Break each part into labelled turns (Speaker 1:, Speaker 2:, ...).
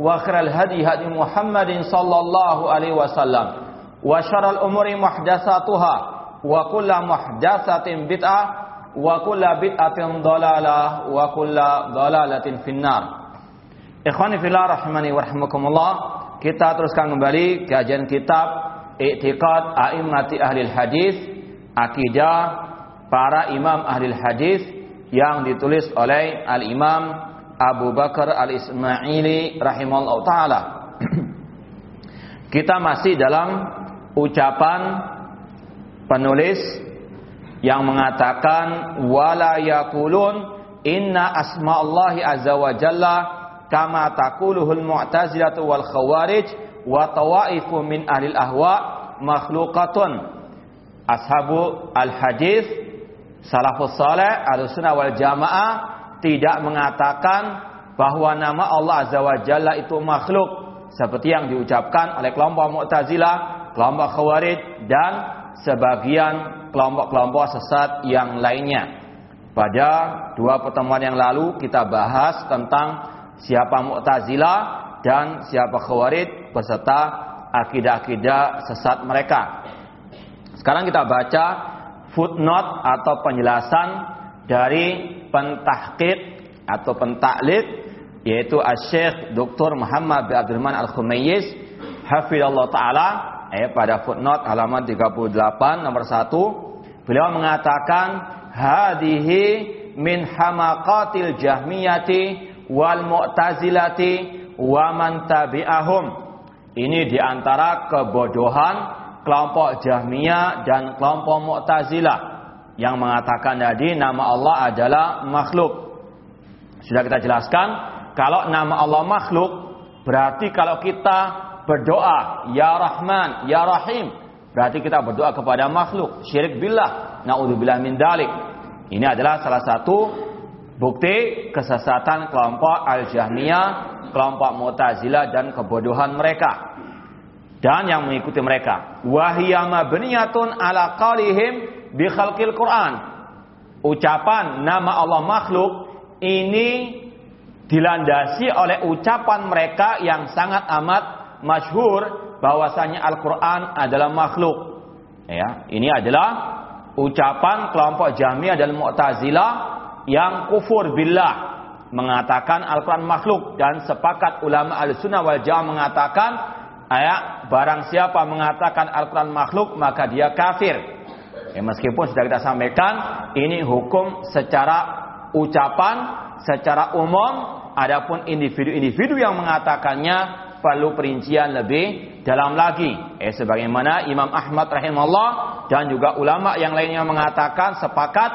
Speaker 1: وآخر الهدي هدي محمد صلى الله عليه وسلم. وشر الأمور محدثاتها وكل محدثة بدعة وكل بدعة ضلالة وكل ضلالة في النار. إخواني في الله رحمني ورحمكم الله kita teruskan kembali kajian kitab Iktiqat A'immati Ahli Hadis Akidah para imam ahli hadis yang ditulis oleh Al-Imam Abu Bakar Al-Ismaili rahimahullah taala. Kita masih dalam ucapan penulis yang mengatakan wala yaqulun inna asma'allahi azza wa jalla kama taquluhul mu'tazilatu wal khawarij wa tawaifu min ahli ahwa makhluqatun ashabu al hadis salafus saleh al-sunnah wal jamaah tidak mengatakan bahwa nama Allah azza wa jalla itu makhluk seperti yang diucapkan oleh kelompok Mu'tazilah, kelompok Khawarij dan sebagian kelompok-kelompok sesat yang lainnya. Pada dua pertemuan yang lalu kita bahas tentang siapa Mu'tazilah dan siapa Khawarij beserta akidah-akidah sesat mereka. Sekarang kita baca footnote atau penjelasan dari pentahqiq atau pentaklid yaitu Asy-Syaikh Dr. Muhammad bin Abdurrahman Al-Khumayyiz hafizallahu taala eh, pada footnote halaman 38 nomor 1 beliau mengatakan hadhihi min hamaqatil jahmiyati wal mu'tazilati wa man tabi'ahum ini di antara kebodohan kelompok jahmiyah dan kelompok mu'tazilah yang mengatakan tadi nama Allah adalah makhluk sudah kita jelaskan kalau nama Allah makhluk berarti kalau kita berdoa ya Rahman, ya Rahim. Berarti kita berdoa kepada makhluk, syirik billah. Nauzubillah min dalik. Ini adalah salah satu bukti kesesatan kelompok Al-Jahmiyah, kelompok Mu'tazilah dan kebodohan mereka. Dan yang mengikuti mereka. Wahiyya mabniyatun ala qalihim bi khalqil Quran. Ucapan nama Allah makhluk ini dilandasi oleh ucapan mereka yang sangat amat masyhur bahwasanya Al-Qur'an adalah makhluk. Ya, ini adalah ucapan kelompok Jahmiyah dan Mu'tazilah yang kufur billah mengatakan Al-Qur'an makhluk dan sepakat ulama Ahlussunnah wal Jamaah mengatakan ayat barang siapa mengatakan Al-Qur'an makhluk maka dia kafir. Ya, meskipun sudah kita sampaikan ini hukum secara ucapan secara umum adapun individu-individu yang mengatakannya perlu perincian lebih dalam lagi. Eh sebagaimana Imam Ahmad rahimahullah dan juga ulama yang lainnya mengatakan sepakat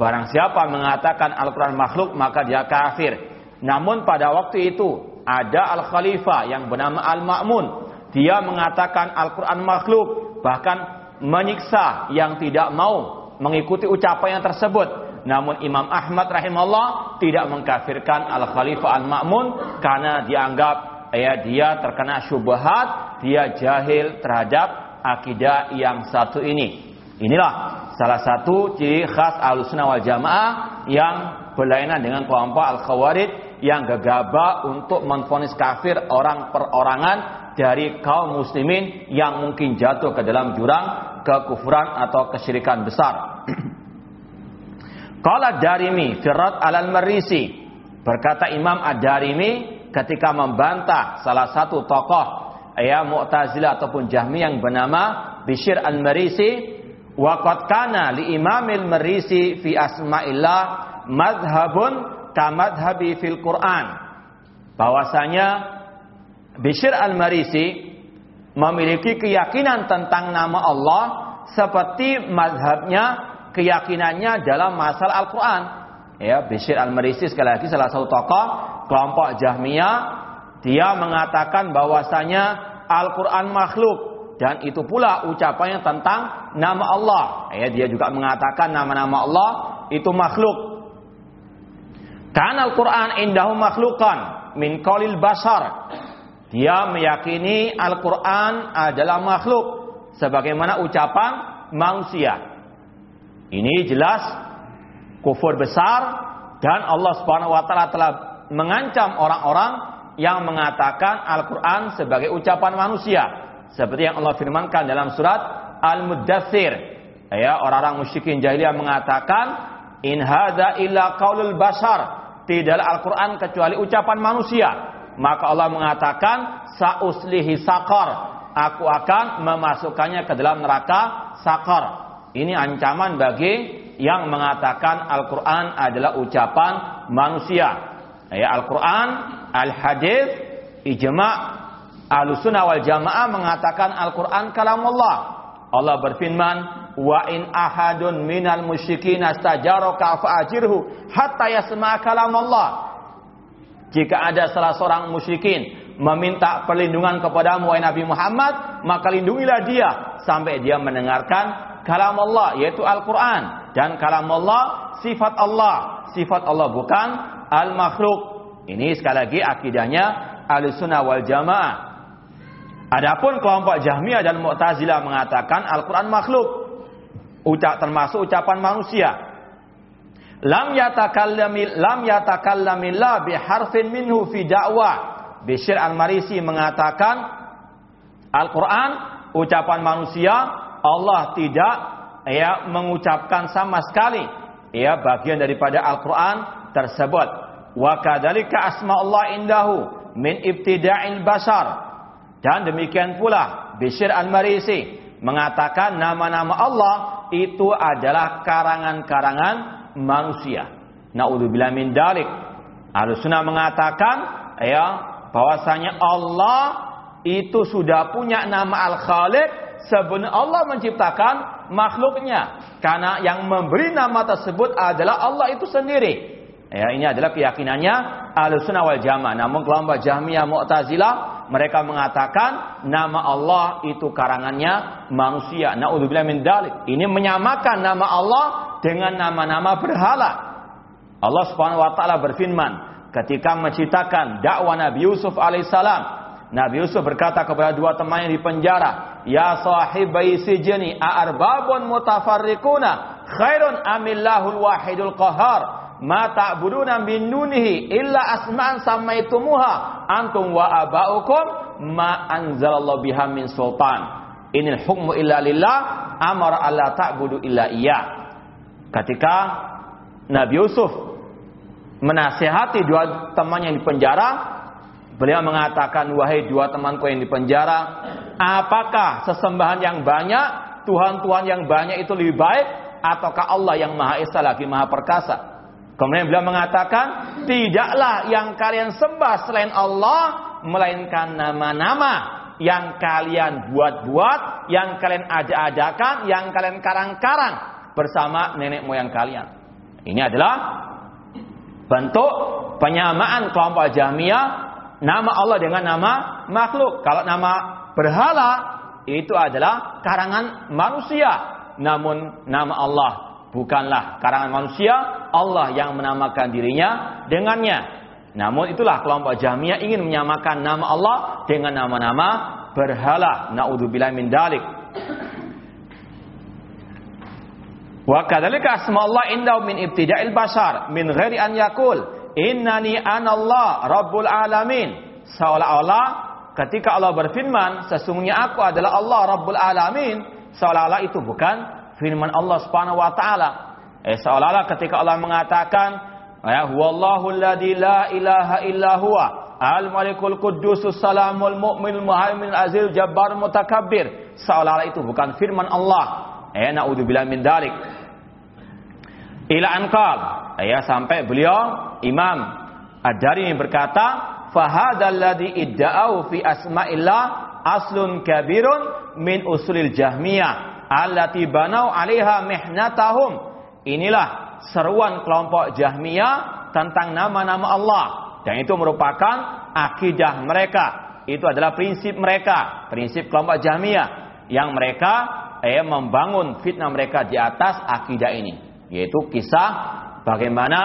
Speaker 1: barang siapa mengatakan Al-Qur'an makhluk maka dia kafir. Namun pada waktu itu ada al-khalifah yang bernama Al-Ma'mun. Dia mengatakan Al-Qur'an makhluk bahkan menyiksa yang tidak mau mengikuti ucapan yang tersebut. Namun Imam Ahmad rahimahullah tidak mengkafirkan Al-Khalifah Al-Ma'mun karena dianggap ya dia terkena syubhat, dia jahil terhadap akidah yang satu ini. Inilah salah satu ciri khas Ahlussunnah wal Jamaah yang berlainan dengan kelompok Al-Khawarij yang gegabah untuk menfonis kafir orang perorangan dari kaum muslimin yang mungkin jatuh ke dalam jurang kekufuran atau kesyirikan besar. Qala Darimi firat alal marisi berkata Imam Ad-Darimi ketika membantah salah satu tokoh ya Mu'tazilah ataupun Jahmi yang bernama Bishr Al-Marisi wa qad kana li Imamil Marisi fi asma'illah madhabun kamadhabi fil Quran bahwasanya Bishr Al-Marisi memiliki keyakinan tentang nama Allah seperti madhabnya keyakinannya dalam masalah Al-Quran. Ya, Bishr Al-Marisi sekali lagi salah satu tokoh kelompok Jahmiyah, dia mengatakan bahwasanya Al-Quran makhluk dan itu pula ucapannya tentang nama Allah. Ya, dia juga mengatakan nama-nama Allah itu makhluk. Karena Al-Quran indahu makhlukan min qalil basar. Dia meyakini Al-Quran adalah makhluk sebagaimana ucapan manusia. Ini jelas kufur besar dan Allah Subhanahu wa taala telah mengancam orang-orang yang mengatakan Al-Qur'an sebagai ucapan manusia. Seperti yang Allah firmankan dalam surat Al-Muddatsir. Ya, orang-orang musyrikin jahiliyah mengatakan in hadza illa qaulul basar. Tidaklah Al-Qur'an kecuali ucapan manusia. Maka Allah mengatakan sauslihi sakar. Aku akan memasukkannya ke dalam neraka sakar. Ini ancaman bagi yang mengatakan Al-Quran adalah ucapan manusia ya Al-Quran, Al-Hadis, Ijma' Al-Sunnah wal Jamaah mengatakan Al-Quran kalamullah. Allah berfirman, "Wa in ahadun minal musyrikin astajaraka fa'ajirhu hatta yasma' kalamullah." Jika ada salah seorang musyrikin meminta perlindungan kepadamu wahai Nabi Muhammad, maka lindungilah dia sampai dia mendengarkan kalam Allah yaitu Al-Quran dan kalam Allah sifat Allah sifat Allah bukan al-makhluk. Ini sekali lagi akidahnya al-sunnah wal jamaah. Adapun kelompok Jahmiyah dan Mu'tazilah mengatakan Al-Quran makhluk. Ucap, termasuk ucapan manusia. Lam yatakallamil lam yatakallamillah biharfin minhu fi da'wah. Bishr Al-Marisi mengatakan Al-Quran ucapan manusia Allah tidak ya mengucapkan sama sekali ya bagian daripada Al-Quran tersebut. Wa kadzalika asma Allah indahu min ibtida'il basar. Dan demikian pula Bishr Al-Marisi mengatakan nama-nama Allah itu adalah karangan-karangan manusia. Naudzubillah min dalik. Ahlussunnah mengatakan ya bahwasanya Allah itu sudah punya nama Al-Khaliq sebelum Allah menciptakan makhluknya. Karena yang memberi nama tersebut adalah Allah itu sendiri. Ya, ini adalah keyakinannya Ahlussunnah wal Jamaah. Namun kelompok Jahmiyah Mu'tazilah mereka mengatakan nama Allah itu karangannya manusia. Nauzubillah min dalik. Ini menyamakan nama Allah dengan nama-nama berhala. Allah Subhanahu wa taala berfirman ketika menceritakan dakwah Nabi Yusuf alaihissalam. Nabi Yusuf berkata kepada dua teman yang di penjara, Ya sahibai sijni a'arbabun mutafarriquna khairun amillahul wahidul qahar ma ta'buduna min dunihi illa asma'an samaitumuha antum wa aba'ukum ma anzalallahu biha min sultan. Inil hukmu illa lillah amara alla ta'budu illa iya. Ketika Nabi Yusuf menasihati dua teman yang di penjara beliau mengatakan wahai dua temanku yang di penjara apakah sesembahan yang banyak Tuhan-Tuhan yang banyak itu lebih baik ataukah Allah yang Maha Esa lagi Maha Perkasa Kemudian beliau mengatakan, tidaklah yang kalian sembah selain Allah, melainkan nama-nama yang kalian buat-buat, yang kalian ada-adakan, yang kalian karang-karang bersama nenek moyang kalian. Ini adalah bentuk penyamaan kelompok Jahmiyah nama Allah dengan nama makhluk. Kalau nama berhala itu adalah karangan manusia, namun nama Allah bukanlah karangan manusia, Allah yang menamakan dirinya dengannya. Namun itulah kelompok Jahmiyah ingin menyamakan nama Allah dengan nama-nama berhala. Naudzubillah min dalik. Wa kadzalika asma Allah indahu min ibtida'il bashar min ghairi an yakul innani anallah rabbul alamin. Seolah-olah ketika Allah berfirman sesungguhnya aku adalah Allah rabbul alamin, seolah-olah itu bukan firman Allah Subhanahu wa taala. Eh seolah-olah ketika Allah mengatakan ya huwallahu alladzi la ilaha illa huwa al-malikul quddusus salamul mu'minul muhaimin azil jabbar mutakabbir. Seolah-olah itu bukan firman Allah. Eh naudzubillah min dalik. Ila anqal. Ya sampai beliau Imam Ad-Darimi berkata, "Fahadzal ladzi idda'u fi asma'illah aslun kabirun min usulil Jahmiyah allati banau 'alaiha mihnatahum." Inilah seruan kelompok Jahmiyah tentang nama-nama Allah dan itu merupakan akidah mereka. Itu adalah prinsip mereka, prinsip kelompok Jahmiyah yang mereka eh, membangun fitnah mereka di atas akidah ini yaitu kisah bagaimana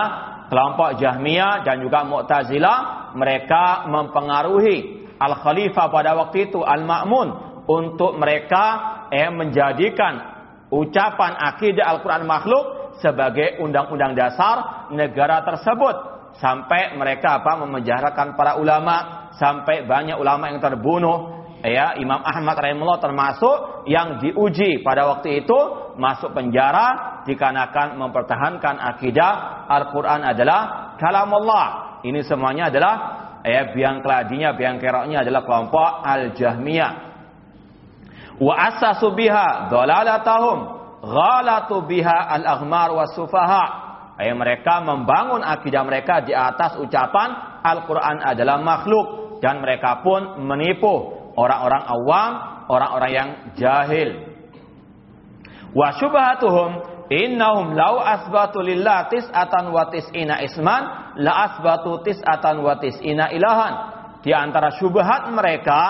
Speaker 1: kelompok Jahmiyah dan juga Mu'tazilah mereka mempengaruhi Al Khalifah pada waktu itu Al Ma'mun untuk mereka eh, menjadikan ucapan akidah Al-Qur'an makhluk sebagai undang-undang dasar negara tersebut sampai mereka apa memenjarakan para ulama sampai banyak ulama yang terbunuh ya Imam Ahmad rahimahullah termasuk yang diuji pada waktu itu masuk penjara dikarenakan mempertahankan akidah Al-Qur'an adalah kalam Allah. Ini semuanya adalah ya biang keladinya, biang keroknya adalah kelompok Al-Jahmiyah. Wa asasu biha dhalalatahum ghalatu biha al-aghmar was-sufaha. Ya, mereka membangun akidah mereka di atas ucapan Al-Quran adalah makhluk dan mereka pun menipu orang-orang awam, orang-orang yang jahil. Wa syubhatuhum innahum law asbatu lillah tis'atan wa tis'ina isman la asbatu tis'atan wa tis'ina ilahan. Di antara syubhat mereka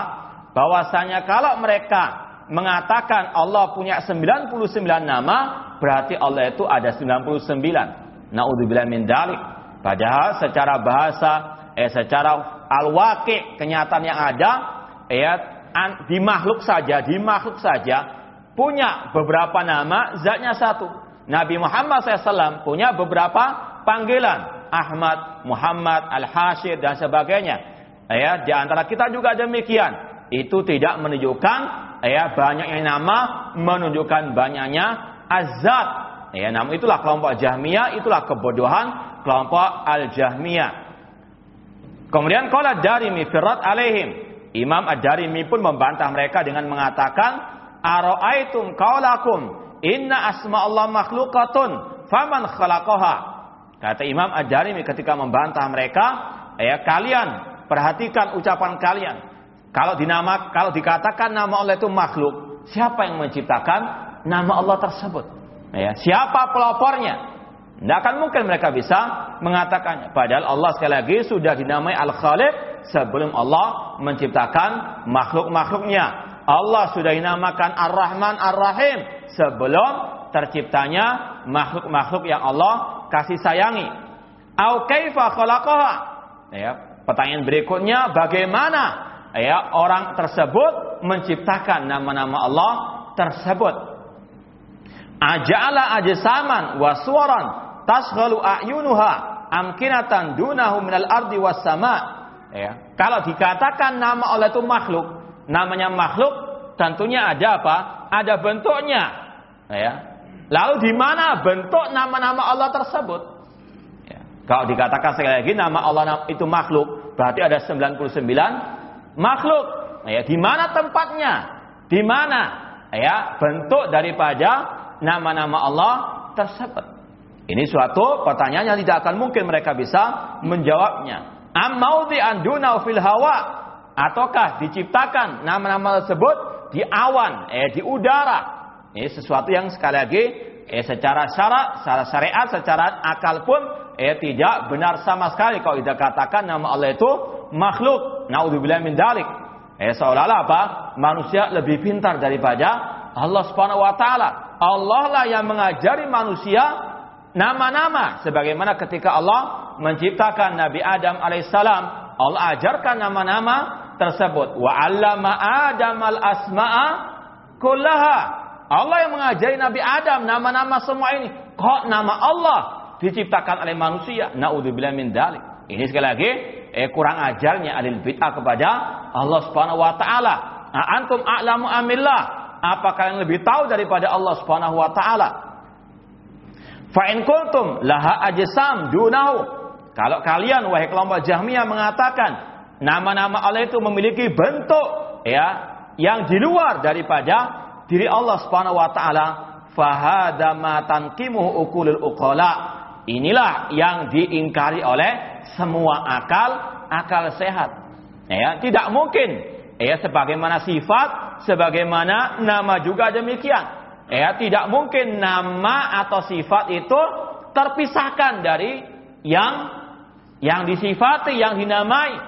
Speaker 1: bahwasanya kalau mereka mengatakan Allah punya 99 nama, berarti Allah itu ada 99. Naudzubillah min dalik. Padahal secara bahasa eh secara al-waqi kenyataan yang ada ya di makhluk saja, di makhluk saja punya beberapa nama, zatnya satu. Nabi Muhammad SAW punya beberapa panggilan. Ahmad, Muhammad, Al-Hashir dan sebagainya. Ya, di antara kita juga demikian. Itu tidak menunjukkan ya banyaknya nama menunjukkan banyaknya azat. Ya, namun itulah kelompok Jahmiyah, itulah kebodohan kelompok Al-Jahmiyah. Kemudian kalau dari mifirat alaihim Imam Ad-Darimi pun membantah mereka dengan mengatakan, "Ara'aitum qaulakum inna asma Allah makhluqatun faman khalaqaha?" Kata Imam Ad-Darimi ketika membantah mereka, ya kalian perhatikan ucapan kalian. Kalau dinama kalau dikatakan nama Allah itu makhluk, siapa yang menciptakan nama Allah tersebut? Ya, siapa pelopornya? Tidak akan mungkin mereka bisa mengatakannya. Padahal Allah sekali lagi sudah dinamai Al-Khaliq sebelum Allah menciptakan makhluk-makhluknya. Allah sudah dinamakan Ar-Rahman Ar-Rahim sebelum terciptanya makhluk-makhluk yang Allah kasih sayangi. Au kaifa khalaqaha? Ya, pertanyaan berikutnya bagaimana ya orang tersebut menciptakan nama-nama Allah tersebut? Aja'ala ajsaman wa suwaran tasghalu a'yunuha amkinatan dunahu minal ardi was sama' Ya. Kalau dikatakan nama Allah itu makhluk, namanya makhluk tentunya ada apa? Ada bentuknya. Ya. Lalu di mana bentuk nama-nama Allah tersebut? Ya. Kalau dikatakan sekali lagi nama Allah itu makhluk, berarti ada 99 makhluk. Ya, di mana tempatnya? Di mana ya bentuk daripada nama-nama Allah tersebut? Ini suatu pertanyaan yang tidak akan mungkin mereka bisa menjawabnya. Amaudi anduna fil hawa ataukah diciptakan nama-nama tersebut di awan, eh di udara. Ini sesuatu yang sekali lagi eh secara syarat, secara syariat, secara akal pun eh tidak benar sama sekali kalau kita katakan nama Allah itu makhluk. Naudzubillah min dalik. Eh seolah-olah apa? Manusia lebih pintar daripada Allah Subhanahu wa taala. Allah lah yang mengajari manusia nama-nama sebagaimana ketika Allah menciptakan Nabi Adam alaihissalam Allah ajarkan nama-nama tersebut wa 'allama Adam al asma'a kullaha Allah yang mengajari Nabi Adam nama-nama semua ini. Kok nama Allah diciptakan oleh manusia? Naudzubillah min dalik. Ini sekali lagi eh kurang ajarnya alil bid'ah kepada Allah Subhanahu wa taala. Antum a'lamu amillah. Apa kalian lebih tahu daripada Allah Subhanahu wa taala? Fa in kuntum laha ajsam dunahu. Kalau kalian wahai kelompok Jahmiyah mengatakan nama-nama Allah itu memiliki bentuk ya yang di luar daripada diri Allah Subhanahu wa taala, fahada ma tanqimuhu uqala. Inilah yang diingkari oleh semua akal akal sehat. Ya, tidak mungkin ya sebagaimana sifat, sebagaimana nama juga demikian. Ya, tidak mungkin nama atau sifat itu terpisahkan dari yang yang disifati, yang dinamai.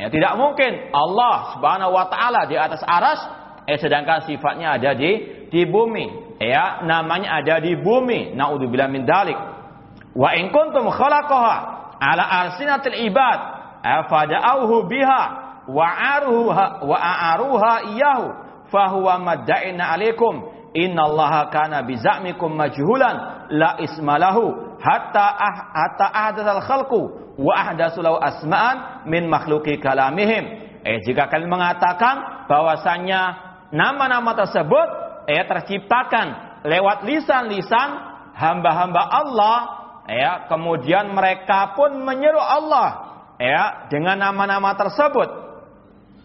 Speaker 1: Ya, tidak mungkin Allah Subhanahu wa taala di atas aras eh sedangkan sifatnya ada di di bumi. Ya, namanya ada di bumi. Nauzubillah min dalik. Wa in kuntum khalaqaha ala arsinatil ibad. Afada'uhu biha. Wa aruha wa a'aruha iyahu fahuwa madda'ina alaikum. Innallaha kana bizamikum majhulan. La ismalahu hatta ah, hatta ahdatsal khalqu. Wa ahdatsu asma'an min makhluqi kalamihim. Eh jika kalian mengatakan bahwasanya nama-nama tersebut eh terciptakan lewat lisan-lisan hamba-hamba Allah ya kemudian mereka pun menyeru Allah ya dengan nama-nama tersebut.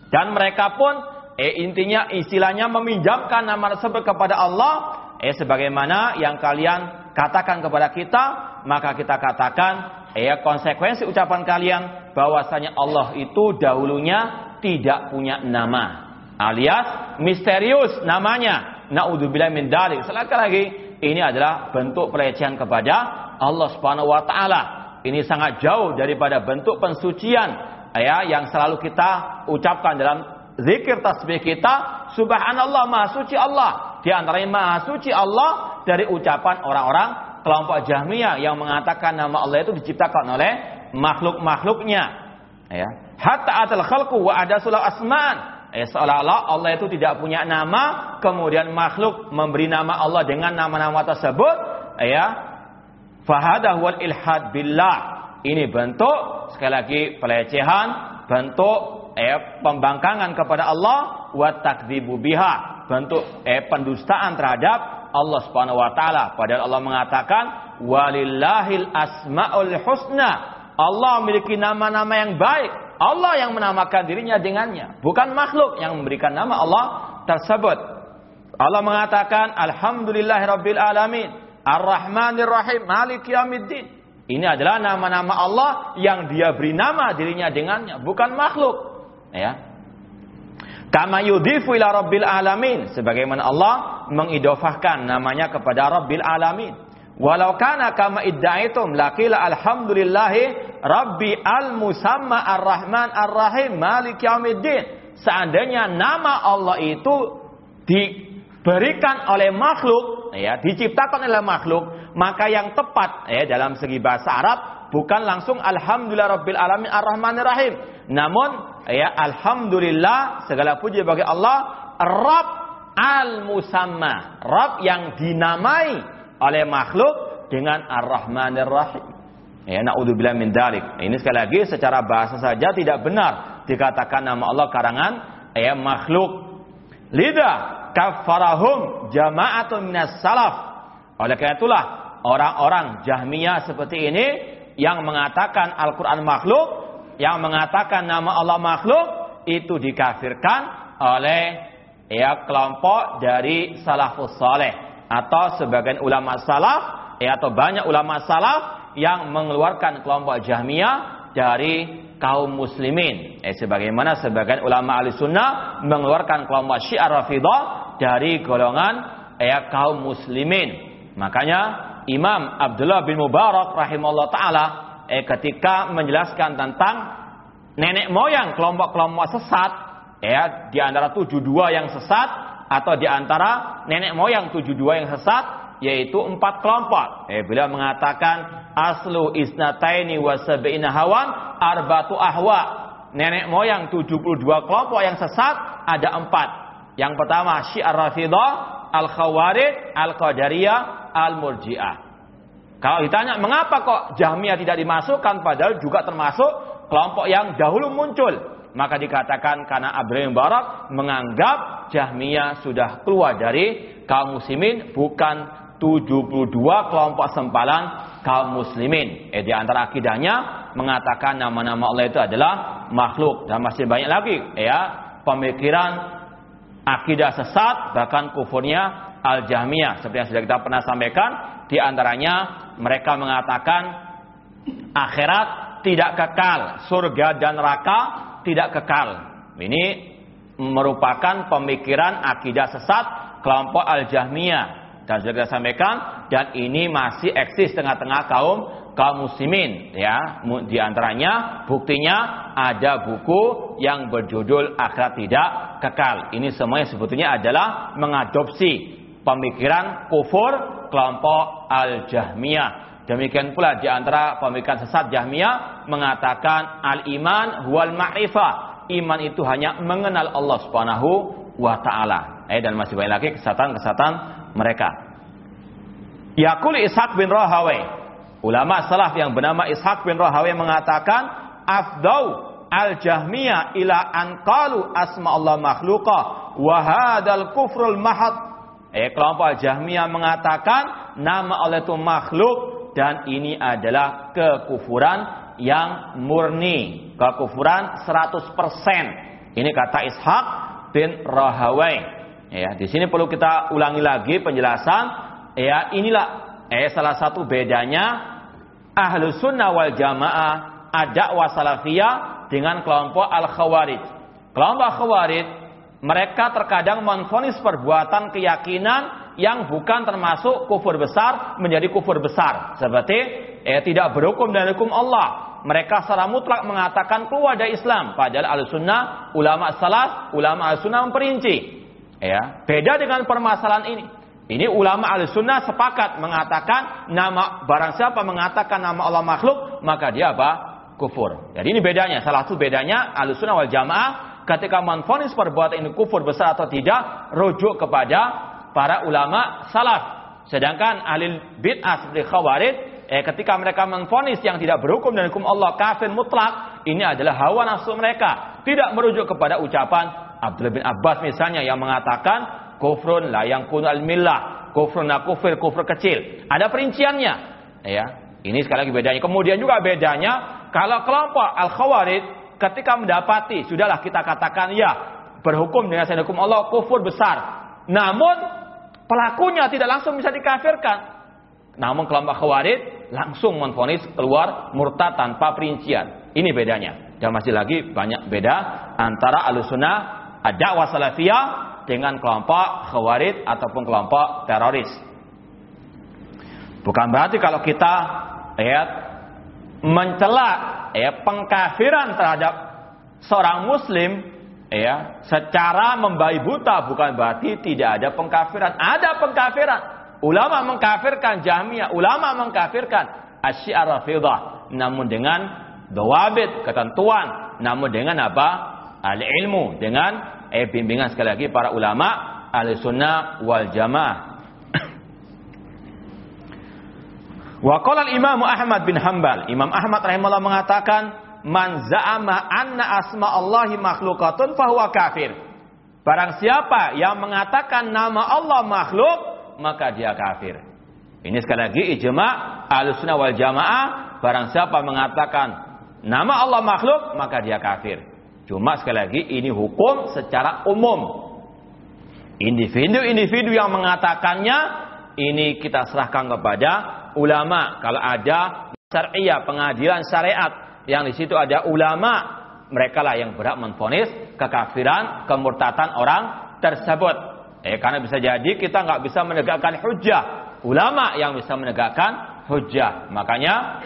Speaker 1: Dan mereka pun eh intinya istilahnya meminjamkan nama tersebut kepada Allah. Eh sebagaimana yang kalian katakan kepada kita maka kita katakan eh konsekuensi ucapan kalian bahwasanya Allah itu dahulunya tidak punya nama alias misterius namanya. Naudzubillah min dalik. Sekali lagi ini adalah bentuk pelecehan kepada Allah Subhanahu wa taala. Ini sangat jauh daripada bentuk pensucian ya yang selalu kita ucapkan dalam zikir tasbih kita. Subhanallah maha suci Allah. Di antaranya maha suci Allah dari ucapan orang-orang kelompok Jahmiyah yang mengatakan nama Allah itu diciptakan oleh makhluk-makhluknya ya. Hatta atal khalqu wa ada sulah asman ya, seolah-olah Allah itu tidak punya nama kemudian makhluk memberi nama Allah dengan nama-nama tersebut ya. Fahadah wal ilhad billah. Ini bentuk sekali lagi pelecehan bentuk eh pembangkangan kepada Allah wa takdzibu biha. Bentuk eh pendustaan terhadap Allah Subhanahu wa taala. Padahal Allah mengatakan walillahil asmaul husna. Allah memiliki nama-nama yang baik Allah yang menamakan dirinya dengannya bukan makhluk yang memberikan nama Allah tersebut. Allah mengatakan alhamdulillahirabbil alamin arrahmanir rahim maliki yaumiddin. Ini adalah nama-nama Allah yang dia beri nama dirinya dengannya bukan makhluk. Ya. Kama yudhifu ila rabbil alamin sebagaimana Allah mengidofahkan namanya kepada rabbil alamin walau kana kama iddaitum laqila alhamdulillahi rabbi al musamma ar-rahman ar-rahim malik yaumiddin. Seandainya nama Allah itu diberikan oleh makhluk ya diciptakan oleh makhluk maka yang tepat ya dalam segi bahasa Arab bukan langsung alhamdulillah rabbil alamin ar-rahmanir rahim namun ya alhamdulillah segala puji bagi Allah Rabb al-musamma Rabb yang dinamai oleh makhluk dengan Ar-Rahmanir Rahim ya naudzubillah min dalik. Ini sekali lagi secara bahasa saja tidak benar dikatakan nama Allah karangan ya makhluk. Lidah kafarahum jama'atun minas salaf. Oleh karena itulah orang-orang Jahmiyah seperti ini yang mengatakan Al-Quran makhluk yang mengatakan nama Allah makhluk itu dikafirkan oleh ya kelompok dari salafus saleh atau sebagian ulama salaf ya atau banyak ulama salaf yang mengeluarkan kelompok Jahmiyah dari kaum muslimin. Eh, sebagaimana sebagian ulama ahli sunnah mengeluarkan kelompok syiar rafidah dari golongan ya kaum muslimin. Makanya Imam Abdullah bin Mubarak rahimahullah taala eh, ketika menjelaskan tentang nenek moyang kelompok-kelompok sesat ya di antara tujuh dua yang sesat atau di antara nenek moyang tujuh dua yang sesat yaitu empat kelompok. Eh, beliau mengatakan aslu isnataini wa sab'ina hawan arbatu ahwa. Nenek moyang 72 kelompok yang sesat ada empat. Yang pertama Syiar Rafidah, Al-Khawarij, Al-Qadariyah, Al-Murji'ah. Kalau ditanya mengapa kok Jahmiyah tidak dimasukkan padahal juga termasuk kelompok yang dahulu muncul. Maka dikatakan karena Abdul Barak menganggap Jahmiyah sudah keluar dari kaum muslimin bukan 72 kelompok sempalan kaum muslimin. Eh, di antara akidahnya mengatakan nama-nama Allah itu adalah makhluk dan masih banyak lagi ya pemikiran akidah sesat bahkan kufurnya al-jahmiyah seperti yang sudah kita pernah sampaikan di antaranya mereka mengatakan akhirat tidak kekal, surga dan neraka tidak kekal. Ini merupakan pemikiran akidah sesat kelompok Al-Jahmiyah dan sudah kita sampaikan dan ini masih eksis tengah-tengah kaum kaum muslimin ya di antaranya buktinya ada buku yang berjudul akhirat tidak kekal ini semuanya sebetulnya adalah mengadopsi pemikiran kufur kelompok Al-Jahmiyah. Demikian pula di antara pemikiran sesat Jahmiyah mengatakan al-iman wal ma'rifah. Iman itu hanya mengenal Allah Subhanahu wa taala. Eh dan masih banyak lagi kesatan-kesatan mereka. Yaqul Ishaq bin Rahawai. Ulama salaf yang bernama Ishaq bin Rahawai mengatakan afdau al-jahmiyah ila anqalu asma Allah makhluqa wa hadal kufrul mahad Eh, kelompok Jahmiyah mengatakan nama Allah itu makhluk dan ini adalah kekufuran yang murni, kekufuran 100%. Ini kata Ishaq bin Rahawai. Ya, di sini perlu kita ulangi lagi penjelasan. Ya, inilah eh salah satu bedanya ahlu sunnah wal jamaah ada wasalafiyah dengan kelompok al khawarij. Kelompok khawarij mereka terkadang menfonis perbuatan keyakinan yang bukan termasuk kufur besar menjadi kufur besar. Seperti eh, tidak berhukum dan hukum Allah. Mereka secara mutlak mengatakan keluar dari Islam. Padahal al-sunnah, ulama salah, ulama al-sunnah memperinci. Ya, beda dengan permasalahan ini. Ini ulama al-sunnah sepakat mengatakan nama barang siapa mengatakan nama Allah makhluk, maka dia apa? Kufur. Jadi ini bedanya. Salah satu bedanya al-sunnah wal jamaah ketika menfonis perbuatan ini kufur besar atau tidak, rujuk kepada para ulama salaf. Sedangkan ahli bid'ah seperti khawarij, eh, ketika mereka menfonis yang tidak berhukum dan hukum Allah kafir mutlak, ini adalah hawa nafsu mereka. Tidak merujuk kepada ucapan Abdullah bin Abbas misalnya yang mengatakan kufrun la yang kun al millah, kufrun la kufir, kufur kecil. Ada perinciannya. Ya, ini sekali lagi bedanya. Kemudian juga bedanya kalau kelompok al khawarij ketika mendapati, sudahlah kita katakan ya, berhukum dengan hukum Allah kufur besar. Namun pelakunya tidak langsung bisa dikafirkan. Namun kelompok khawarij langsung menfonis keluar murtad tanpa perincian. Ini bedanya. Dan masih lagi banyak beda antara alusuna ada wasalafiyah dengan kelompok khawarij ataupun kelompok teroris. Bukan berarti kalau kita lihat mencela ya pengkafiran terhadap seorang muslim ya secara membabi buta bukan berarti tidak ada pengkafiran. Ada pengkafiran. Ulama mengkafirkan Jahmiyah, ulama mengkafirkan Asy'ar Rafidah namun dengan dawabit, ketentuan, namun dengan apa? Al-ilmu, dengan eh, bimbingan sekali lagi para ulama al-sunnah wal jamaah. Wa qala Imam Ahmad bin Hambal, Imam Ahmad rahimahullah mengatakan, "Man za'ama anna asma Allahi makhlukatun fahuwa kafir." Barang siapa yang mengatakan nama Allah makhluk, maka dia kafir. Ini sekali lagi ijma' Ahlussunnah wal Jamaah, barang siapa mengatakan nama Allah makhluk, maka dia kafir. Cuma sekali lagi ini hukum secara umum. Individu-individu yang mengatakannya ini kita serahkan kepada ulama. Kalau ada syariah, pengadilan syariat yang di situ ada ulama, mereka lah yang berhak menfonis kekafiran, kemurtatan orang tersebut. Eh, karena bisa jadi kita nggak bisa menegakkan hujah. Ulama yang bisa menegakkan hujah. Makanya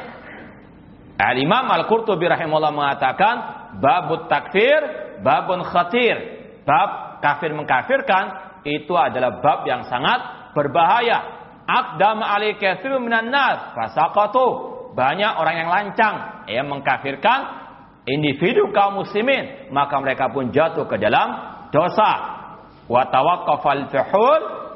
Speaker 1: Al-Imam Al-Qurtubi rahimahullah mengatakan babut takfir, babun khatir. Bab kafir mengkafirkan itu adalah bab yang sangat berbahaya Akdam ali katsir minan nas fasaqatu. Banyak orang yang lancang yang mengkafirkan individu kaum muslimin, maka mereka pun jatuh ke dalam dosa. Wa tawaqqafal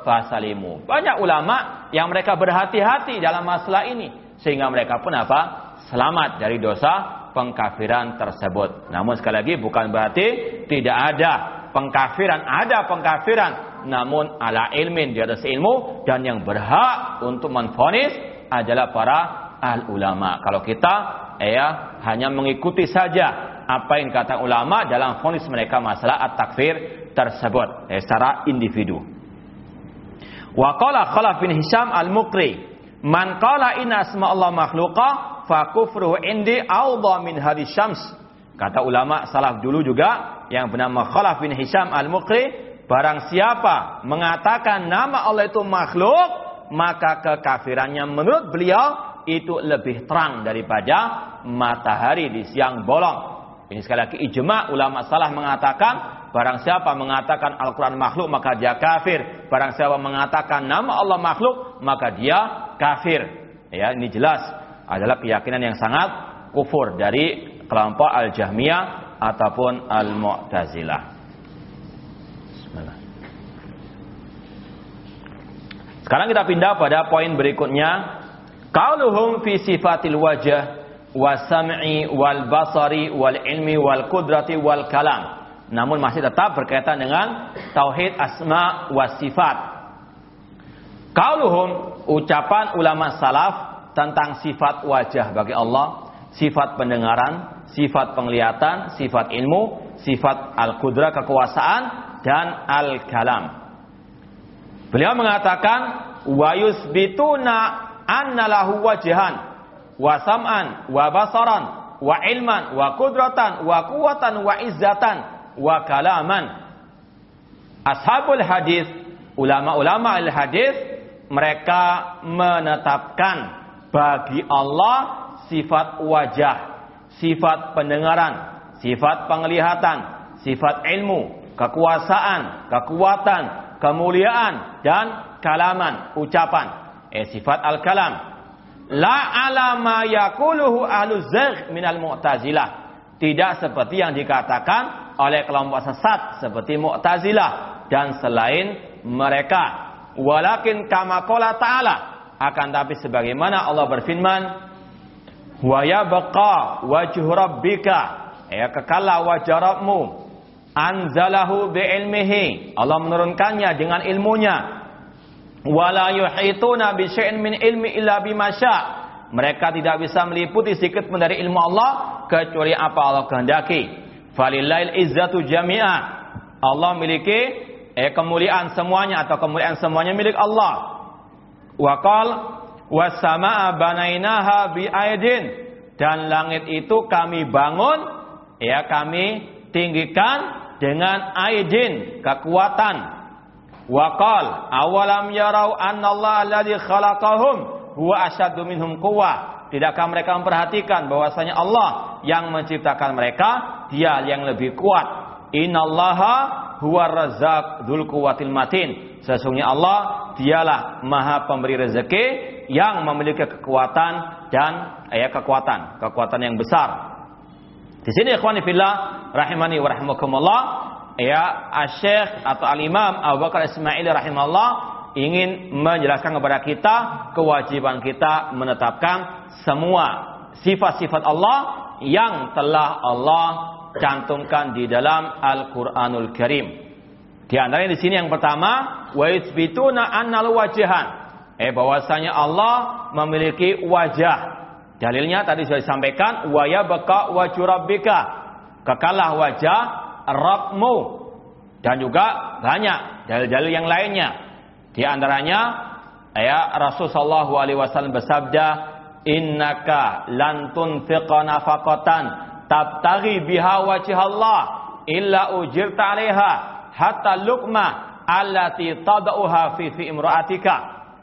Speaker 1: fasalimu. Banyak ulama yang mereka berhati-hati dalam masalah ini sehingga mereka pun apa? selamat dari dosa pengkafiran tersebut. Namun sekali lagi bukan berarti tidak ada pengkafiran, ada pengkafiran namun ala ilmin di atas ilmu dan yang berhak untuk menfonis adalah para al ulama. Kalau kita ya hanya mengikuti saja apa yang kata ulama dalam fonis mereka masalah at-takfir tersebut ya, secara individu. Wa qala Khalaf bin Hisham al-Muqri, man qala inna asma Allah makhluqa fa kufruhu indi awdha min hadis syams. Kata ulama salaf dulu juga yang bernama Khalaf bin Hisham al-Muqri, barang siapa mengatakan nama Allah itu makhluk, maka kekafirannya menurut beliau itu lebih terang daripada matahari di siang bolong. Ini sekali lagi ijma ulama salah mengatakan Barang siapa mengatakan Al-Quran makhluk maka dia kafir. Barang siapa mengatakan nama Allah makhluk maka dia kafir. Ya, ini jelas adalah keyakinan yang sangat kufur dari kelompok Al-Jahmiyah ataupun Al-Mu'tazilah. Sekarang kita pindah pada poin berikutnya. Qauluhum fi sifatil wajah wa sam'i wal basari wal ilmi wal kudrati wal kalam namun masih tetap berkaitan dengan tauhid asma wa sifat. Kauluhum ucapan ulama salaf tentang sifat wajah bagi Allah, sifat pendengaran, sifat penglihatan, sifat ilmu, sifat al-qudrah kekuasaan dan al-kalam. Beliau mengatakan wa yusbituna anna lahu wajhan wa sam'an wa basaran wa ilman wa qudratan wa quwatan wa izzatan wa kalaman. Ashabul hadis, ulama-ulama al-hadis, mereka menetapkan bagi Allah sifat wajah, sifat pendengaran, sifat penglihatan, sifat ilmu, kekuasaan, kekuatan, kemuliaan dan kalaman, ucapan. Eh sifat al-kalam. La alama yakuluhu ahlu zagh minal mu'tazilah. Tidak seperti yang dikatakan oleh kelompok sesat seperti Mu'tazilah dan selain mereka. Walakin kama qala ta'ala akan tapi sebagaimana Allah berfirman wa yabqa wajhu rabbika ya kekala wajah Rabbmu anzalahu bi'ilmihi Allah menurunkannya dengan ilmunya wala yuhituna bi syai'in min ilmi illa bima mereka tidak bisa meliputi sedikit dari ilmu Allah kecuali apa Allah kehendaki Falillail izzatu jami'a. Allah memiliki eh, kemuliaan semuanya atau kemuliaan semuanya milik Allah. Wa qal wasama'a banainaha bi aidin dan langit itu kami bangun ya kami tinggikan dengan aidin kekuatan. Wa qal awalam yarau annallaha alladzi khalaqahum huwa asyaddu minhum quwwah Tidakkah mereka memperhatikan bahwasanya Allah yang menciptakan mereka, dia yang lebih kuat. Innallaha huwa razzaq dzul quwwatil matin. Sesungguhnya Allah dialah Maha pemberi rezeki yang memiliki kekuatan dan ya kekuatan, kekuatan yang besar. Di sini ikhwani fillah rahimani wa rahimakumullah ya Asy-Syaikh atau Al-Imam Abu Bakar Ismail rahimahullah ingin menjelaskan kepada kita kewajiban kita menetapkan semua sifat-sifat Allah yang telah Allah cantumkan di dalam Al-Qur'anul Karim. Di antaranya di sini yang pertama, wa yuthbituna annal wajhan. Eh bahwasanya Allah memiliki wajah. Dalilnya tadi sudah disampaikan, wa yabqa wajhu rabbika. Kekalah wajah Rabbmu. Dan juga banyak dalil-dalil yang lainnya. Di antaranya ya Rasulullah SAW bersabda, innaka lan tunfiqa nafaqatan tabtaghi biha Allah illa ujirta 'alaiha hatta luqma allati tad'uha fi fi imra'atika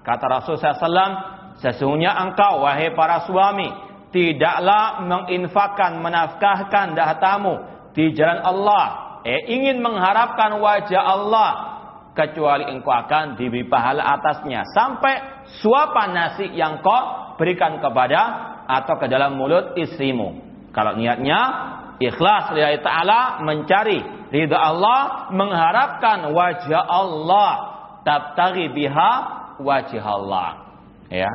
Speaker 1: kata Rasul SAW sesungguhnya engkau wahai para suami tidaklah menginfakkan menafkahkan dahatamu di jalan Allah eh ingin mengharapkan wajah Allah kecuali engkau akan diberi pahala atasnya sampai suapan nasi yang kau berikan kepada atau ke dalam mulut istrimu. Kalau niatnya ikhlas lillahi taala mencari ridha Allah, mengharapkan wajah Allah. tabtaghi biha wajh Allah. Ya.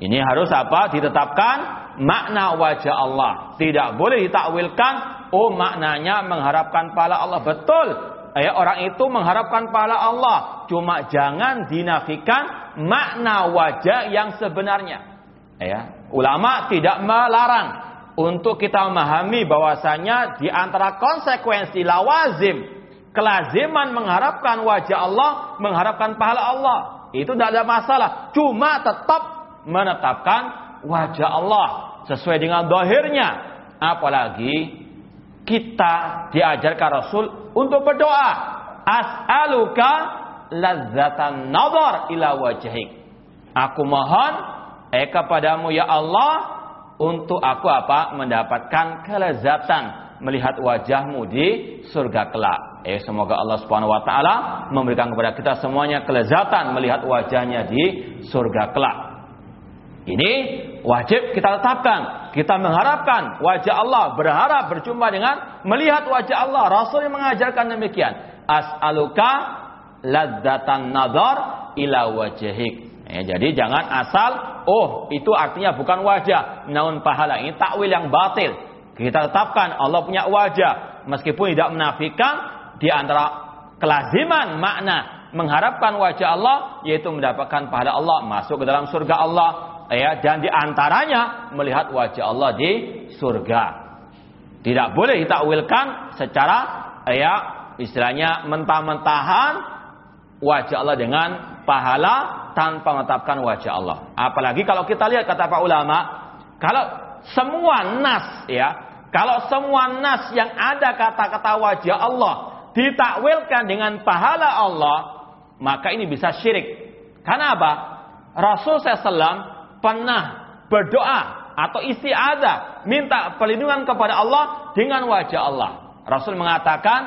Speaker 1: Ini harus apa? Ditetapkan makna wajah Allah. Tidak boleh ditakwilkan oh maknanya mengharapkan pahala Allah. Betul. Ya, orang itu mengharapkan pahala Allah. Cuma jangan dinafikan makna wajah yang sebenarnya. Ya. Ulama tidak melarang untuk kita memahami bahwasanya di antara konsekuensi lawazim kelaziman mengharapkan wajah Allah, mengharapkan pahala Allah. Itu tidak ada masalah. Cuma tetap menetapkan wajah Allah sesuai dengan dohirnya. Apalagi kita diajarkan Rasul untuk berdoa. As'aluka lazzatan nazar ila wajhik. Aku mohon eh kepadamu ya Allah untuk aku apa? Mendapatkan kelezatan melihat wajahmu di surga kelak. Eh semoga Allah Subhanahu wa taala memberikan kepada kita semuanya kelezatan melihat wajahnya di surga kelak. Ini wajib kita tetapkan. Kita mengharapkan wajah Allah, berharap berjumpa dengan melihat wajah Allah. Rasul yang mengajarkan demikian. As'aluka ladzatan nadar ila wajhik. Ya, jadi jangan asal, oh itu artinya bukan wajah, namun pahala. Ini takwil yang batil. Kita tetapkan Allah punya wajah. Meskipun tidak menafikan di antara kelaziman makna mengharapkan wajah Allah yaitu mendapatkan pahala Allah masuk ke dalam surga Allah ya dan di antaranya melihat wajah Allah di surga. Tidak boleh ditakwilkan secara ya istilahnya mentah-mentahan wajah Allah dengan pahala tanpa menetapkan wajah Allah. Apalagi kalau kita lihat kata Pak ulama, kalau semua nas ya, kalau semua nas yang ada kata-kata wajah Allah ditakwilkan dengan pahala Allah, maka ini bisa syirik. Karena apa? Rasul SAW pernah berdoa atau istiadah minta perlindungan kepada Allah dengan wajah Allah. Rasul mengatakan,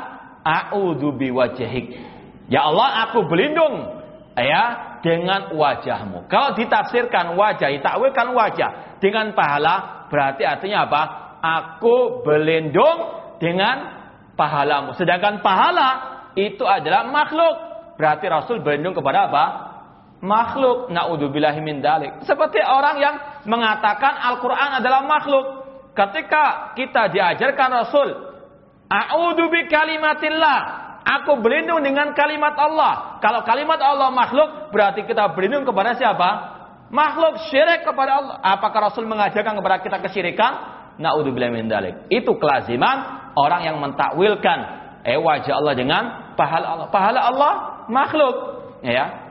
Speaker 1: "A'udzu biwajhik." Ya Allah, aku berlindung ya dengan wajahmu. Kalau ditafsirkan wajah, ditakwilkan wajah dengan pahala, berarti artinya apa? Aku berlindung dengan pahalamu. Sedangkan pahala itu adalah makhluk. Berarti Rasul berlindung kepada apa? Makhluk. Naudzubillahi min dalik. Seperti orang yang mengatakan Al-Qur'an adalah makhluk. Ketika kita diajarkan Rasul, a'udzu bi kalimatillah. Aku berlindung dengan kalimat Allah. Kalau kalimat Allah makhluk, berarti kita berlindung kepada siapa? Makhluk syirik kepada Allah. Apakah Rasul mengajarkan kepada kita kesyirikan? Naudzubillahi min dalik. Itu kelaziman orang yang mentakwilkan eh wajah Allah dengan pahala Allah. Pahala Allah makhluk, ya.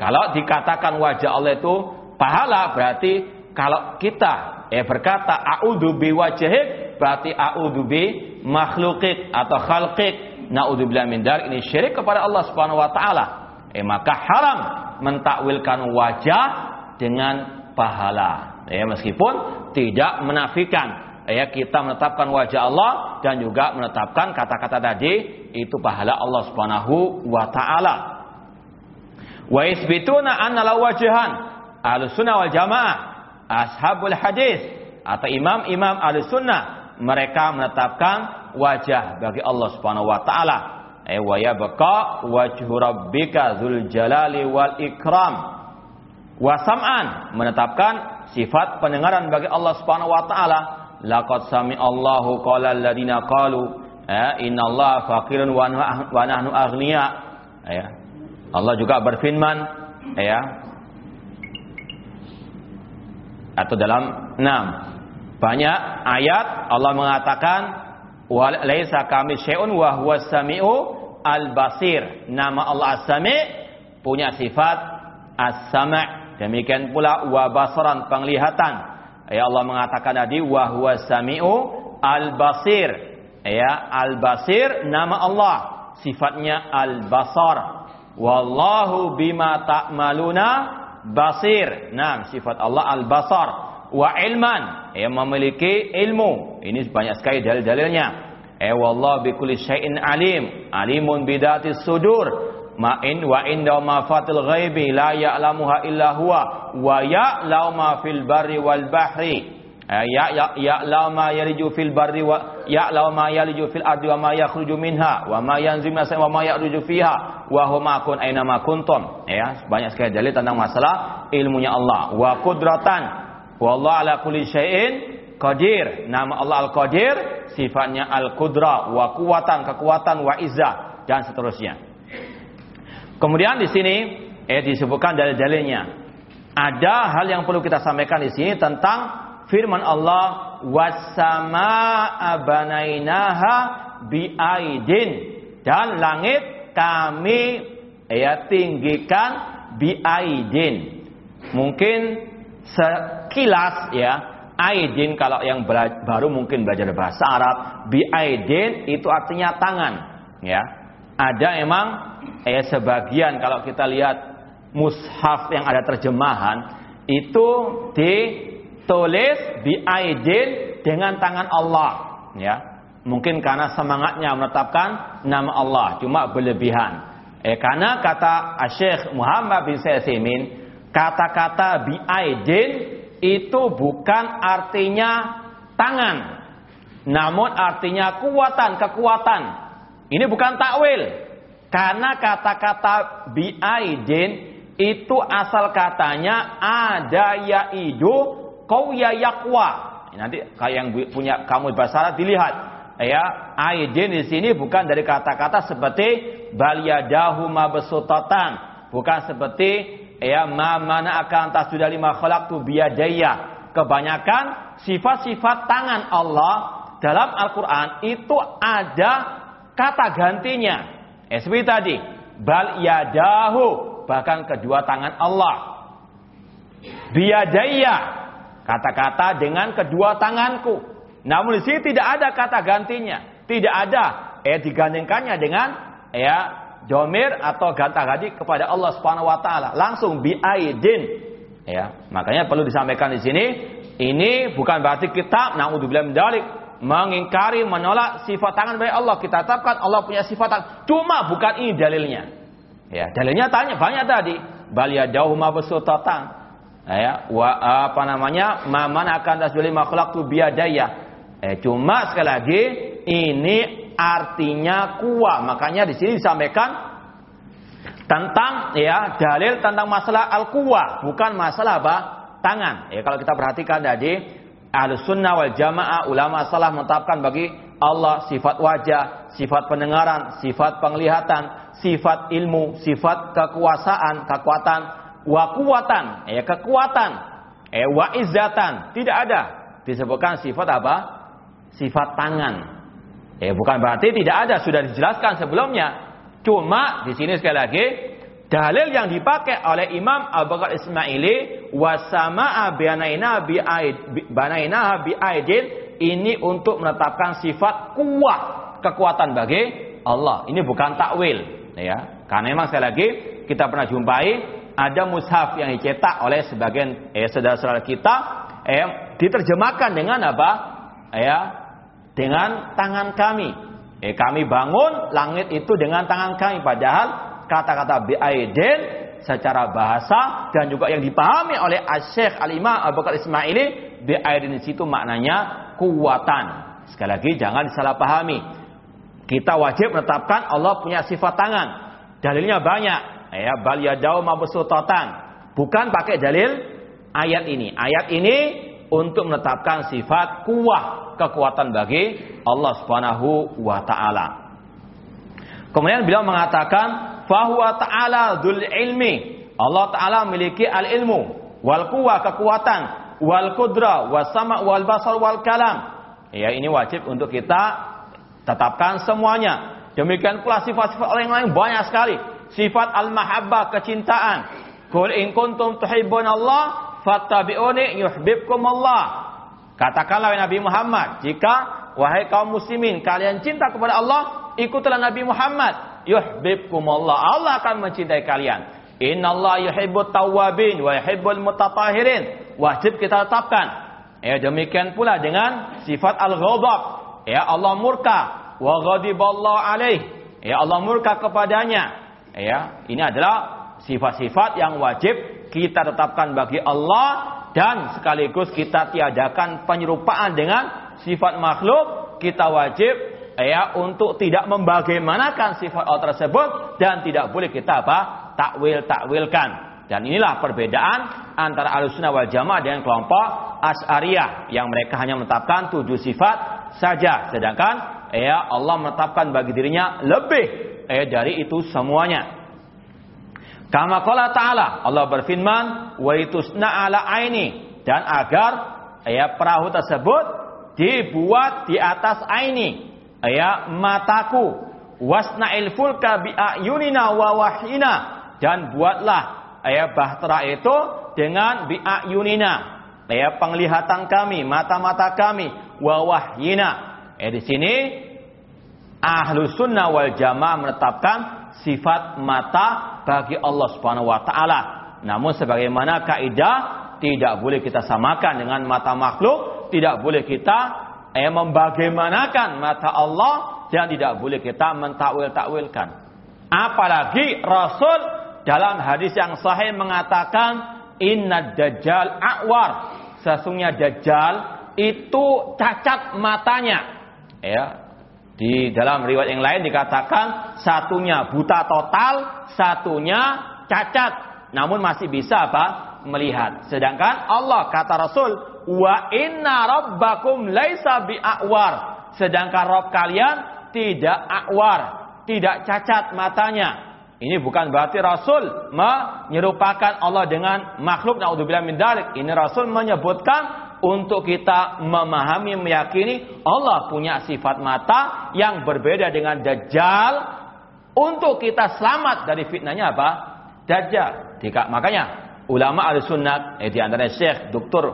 Speaker 1: Kalau dikatakan wajah Allah itu pahala berarti kalau kita eh berkata a'udzu bi wajhik berarti a'udzu bi makhlukik atau khalqik naudzubillah min dar ini syirik kepada Allah Subhanahu wa taala. Eh maka haram mentakwilkan wajah dengan pahala. Ya meskipun tidak menafikan ya kita menetapkan wajah Allah dan juga menetapkan kata-kata tadi itu pahala Allah Subhanahu wa taala. Wa isbituna anna la wajhan Ahlussunnah wal Jamaah, ashabul hadis atau imam-imam Ahlussunnah mereka menetapkan wajah bagi Allah Subhanahu wa taala. Eh wa yabqa wajhu rabbika dzul jalali wal ikram. Wa sam'an menetapkan sifat pendengaran bagi Allah Subhanahu wa taala. Laqad sami Allahu qala alladziina qalu eh, inna Allah faqirun wa nahnu. Ya. Allah juga berfirman ya. Atau dalam enam. Banyak ayat Allah mengatakan laisa kami syai'un wa huwas samiu al basir nama Allah as-sami punya sifat as-sama' demikian pula wa basaran penglihatan. Ya Allah mengatakan tadi wa huwas samiu al basir ya al basir nama Allah. Sifatnya al basar Wallahu bima ta'maluna basir. Nah, sifat Allah al-basar wa ilman, yang memiliki ilmu. Ini banyak sekali dalil-dalilnya. Eh wallahu bi kulli syai'in alim, alimun bidatis sudur. Ma in wa inda ma fatil ghaibi la ya'lamuha illa huwa wa ya'lamu ma fil barri wal bahri. Eh, ya ya ya'lamu ma yariju fil barri wa ya'lamu ma yaliju fil ardi wa ma yakhruju minha wa ma yanzilu minas wa ma ya'ruju fiha wa huwa kun aina ma kuntum. Ya, banyak sekali dalil tentang masalah ilmunya Allah. Wa qudratan. Wallahu ala kulli syai'in qadir. Nama Allah Al-Qadir, sifatnya Al-Qudra, wa kuwatan, kekuatan, wa izzah dan seterusnya. Kemudian di sini eh disebutkan dalil-dalilnya. Ada hal yang perlu kita sampaikan di sini tentang firman Allah wassamaa banainaha biaidin. Dan langit kami ya tinggikan biaidin. Mungkin sekilas ya aidin kalau yang baru mungkin belajar bahasa Arab. Biaidin itu artinya tangan ya. Ada emang ya sebagian kalau kita lihat mushaf yang ada terjemahan itu di tulis bi aidin dengan tangan Allah. Ya. Mungkin karena semangatnya menetapkan nama Allah cuma berlebihan. Eh karena kata Syekh Muhammad bin Saimin kata-kata bi aidin itu bukan artinya tangan namun artinya kuatan kekuatan. Ini bukan takwil. Karena kata-kata bi aidin itu asal katanya ada yaidu Kau ya yakwa. Nanti kayak yang punya kamu bahasa Arab dilihat. Ya, aidin di sini bukan dari kata-kata seperti bal yadahu mabsutatan, bukan seperti ya ma mana akan tasjuda lima khalaqtu biyadayya. Kebanyakan sifat-sifat tangan Allah dalam Al-Qur'an itu ada kata gantinya. Eh, seperti tadi, bal yadahu bahkan kedua tangan Allah. Biyadayya Kata-kata dengan kedua tanganku. Namun di sini tidak ada kata gantinya. Tidak ada eh digandingkannya dengan ya domir atau ganta gadi kepada Allah Subhanahu wa taala. Langsung biaidin. Ya, makanya perlu disampaikan di sini ini bukan berarti kita naudzubillah min dalik mengingkari menolak sifat tangan bagi Allah. Kita tetapkan Allah punya sifat tangan. Cuma bukan ini dalilnya. Ya, dalilnya tanya banyak tadi. Bal yadahu mabsutatan ya wa apa namanya? Maman akan tasbili makhluk tu biadaya eh cuma sekali lagi ini artinya kuwa makanya di sini disampaikan tentang ya dalil tentang masalah al kuwa bukan masalah apa? Tangan. Ya kalau kita perhatikan tadi ahlu sunnah wal jamaah ulama salah menetapkan bagi Allah sifat wajah, sifat pendengaran, sifat penglihatan, sifat ilmu, sifat kekuasaan, kekuatan, wa kuwatan, ya kekuatan, eh wa izzatan, tidak ada. Disebutkan sifat apa? Sifat tangan. Eh bukan berarti tidak ada, sudah dijelaskan sebelumnya. Cuma di sini sekali lagi dalil yang dipakai oleh Imam Abu Bakar Ismaili wasama banaina bi banaina bi aidin ini untuk menetapkan sifat kuat kekuatan bagi Allah. Ini bukan takwil, ya. Karena memang sekali lagi kita pernah jumpai ada mushaf yang dicetak oleh sebagian eh, saudara-saudara kita eh, diterjemahkan dengan apa? Ya, dengan tangan kami. Eh, kami bangun langit itu dengan tangan kami. Padahal kata-kata biaidin secara bahasa dan juga yang dipahami oleh Syekh Al-Imam Abu Bakar Ismaili biaidin di situ maknanya kuatan. Sekali lagi jangan disalahpahami. Kita wajib menetapkan Allah punya sifat tangan. Dalilnya banyak ya bal yadau mabsutatan bukan pakai dalil ayat ini. Ayat ini untuk menetapkan sifat kuah kekuatan bagi Allah Subhanahu wa taala. Kemudian beliau mengatakan fahuwa ta'ala dzul ilmi. Allah taala memiliki al ilmu wal kuwa kekuatan wal kudra was sama wal basar wal kalam. Ya ini wajib untuk kita tetapkan semuanya. Demikian pula sifat-sifat orang lain banyak sekali sifat al-mahabbah kecintaan. Qul in kuntum tuhibbun Allah fattabi'uni yuhibbukum Allah. Katakanlah Nabi Muhammad, jika wahai kaum muslimin kalian cinta kepada Allah, ikutlah Nabi Muhammad, yuhibbukum Allah. Allah akan mencintai kalian. Inna Allah yuhibbut tawwabin wa yuhibbul mutatahirin. Wajib kita tetapkan. Ya demikian pula dengan sifat al-ghadab. Ya Allah murka wa ghadiballahu alaih. Ya Allah murka kepadanya Ya, ini adalah sifat-sifat yang wajib kita tetapkan bagi Allah dan sekaligus kita tiadakan penyerupaan dengan sifat makhluk kita wajib ya untuk tidak membagaimanakan sifat Allah tersebut dan tidak boleh kita apa? takwil takwilkan. Dan inilah perbedaan antara Ahlussunnah wal Jamaah dengan kelompok Asy'ariyah yang mereka hanya menetapkan tujuh sifat saja sedangkan ya Allah menetapkan bagi dirinya lebih eh, dari itu semuanya. Kama qala ta'ala Allah berfirman wa itusna ala aini dan agar ya perahu tersebut dibuat di atas aini ya mataku wasna'il fulka bi ayunina wa wahyina dan buatlah ya bahtera itu dengan bi'ayunina ya penglihatan kami mata-mata kami wa wahyina ya di sini ahlu sunnah wal jamaah menetapkan sifat mata bagi Allah subhanahu wa ta'ala namun sebagaimana kaidah tidak boleh kita samakan dengan mata makhluk tidak boleh kita eh, membagaimanakan mata Allah dan tidak boleh kita mentakwil-takwilkan apalagi Rasul dalam hadis yang sahih mengatakan inna dajjal a'war. Sesungguhnya dajjal itu cacat matanya. Ya. Di dalam riwayat yang lain dikatakan satunya buta total, satunya cacat. Namun masih bisa apa? melihat. Sedangkan Allah kata Rasul, "Wa inna rabbakum laisa bi'awar." Sedangkan Rob kalian tidak akwar, tidak cacat matanya. Ini bukan berarti Rasul menyerupakan Allah dengan makhluk naudzubillah min dalik. Ini Rasul menyebutkan untuk kita memahami meyakini Allah punya sifat mata yang berbeda dengan Dajjal untuk kita selamat dari fitnahnya apa? Dajjal. Jika, makanya ulama al-sunnah eh, di antara Syekh Dr.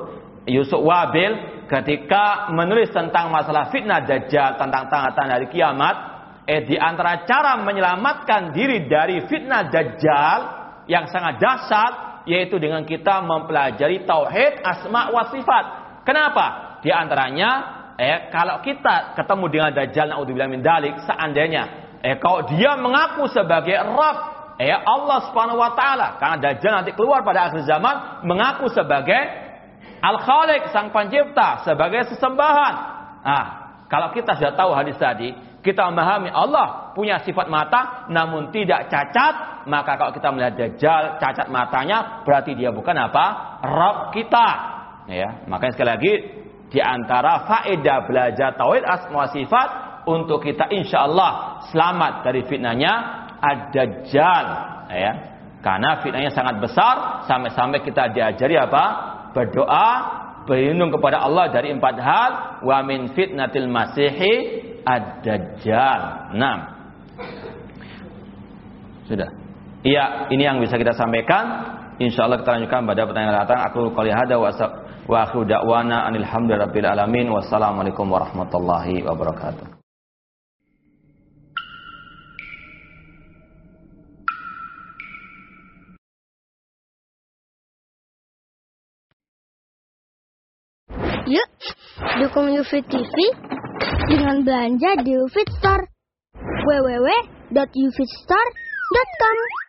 Speaker 1: Yusuf Wabil ketika menulis tentang masalah fitnah Dajjal tentang tanda-tanda hari kiamat eh di antara cara menyelamatkan diri dari fitnah dajjal yang sangat dahsyat yaitu dengan kita mempelajari tauhid asma wa sifat. Kenapa? Di antaranya eh kalau kita ketemu dengan dajjal naudzubillah min dalik seandainya eh kalau dia mengaku sebagai Rabb eh Allah Subhanahu wa taala karena dajjal nanti keluar pada akhir zaman mengaku sebagai Al-Khaliq sang pencipta sebagai sesembahan. Nah, kalau kita sudah tahu hadis tadi, kita memahami Allah punya sifat mata namun tidak cacat, maka kalau kita melihat dajjal cacat matanya berarti dia bukan apa? Rob kita. Ya, makanya sekali lagi di antara faedah belajar tauhid asma sifat untuk kita insya Allah selamat dari fitnahnya ad-dajjal ya. Karena fitnahnya sangat besar sampai-sampai kita diajari apa? Berdoa berlindung kepada Allah dari empat hal wa min fitnatil masihi ad-dajjal. Nah. Sudah. Iya, ini yang bisa kita sampaikan. Insyaallah kita lanjutkan pada pertanyaan datang. Aku qali hada wa wa akhiru da'wana anil hamdulillahil alamin. Wassalamualaikum warahmatullahi wabarakatuh.
Speaker 2: Yuk, dukung UFIT TV dengan belanja di UFIT Store. www.ufitstore.com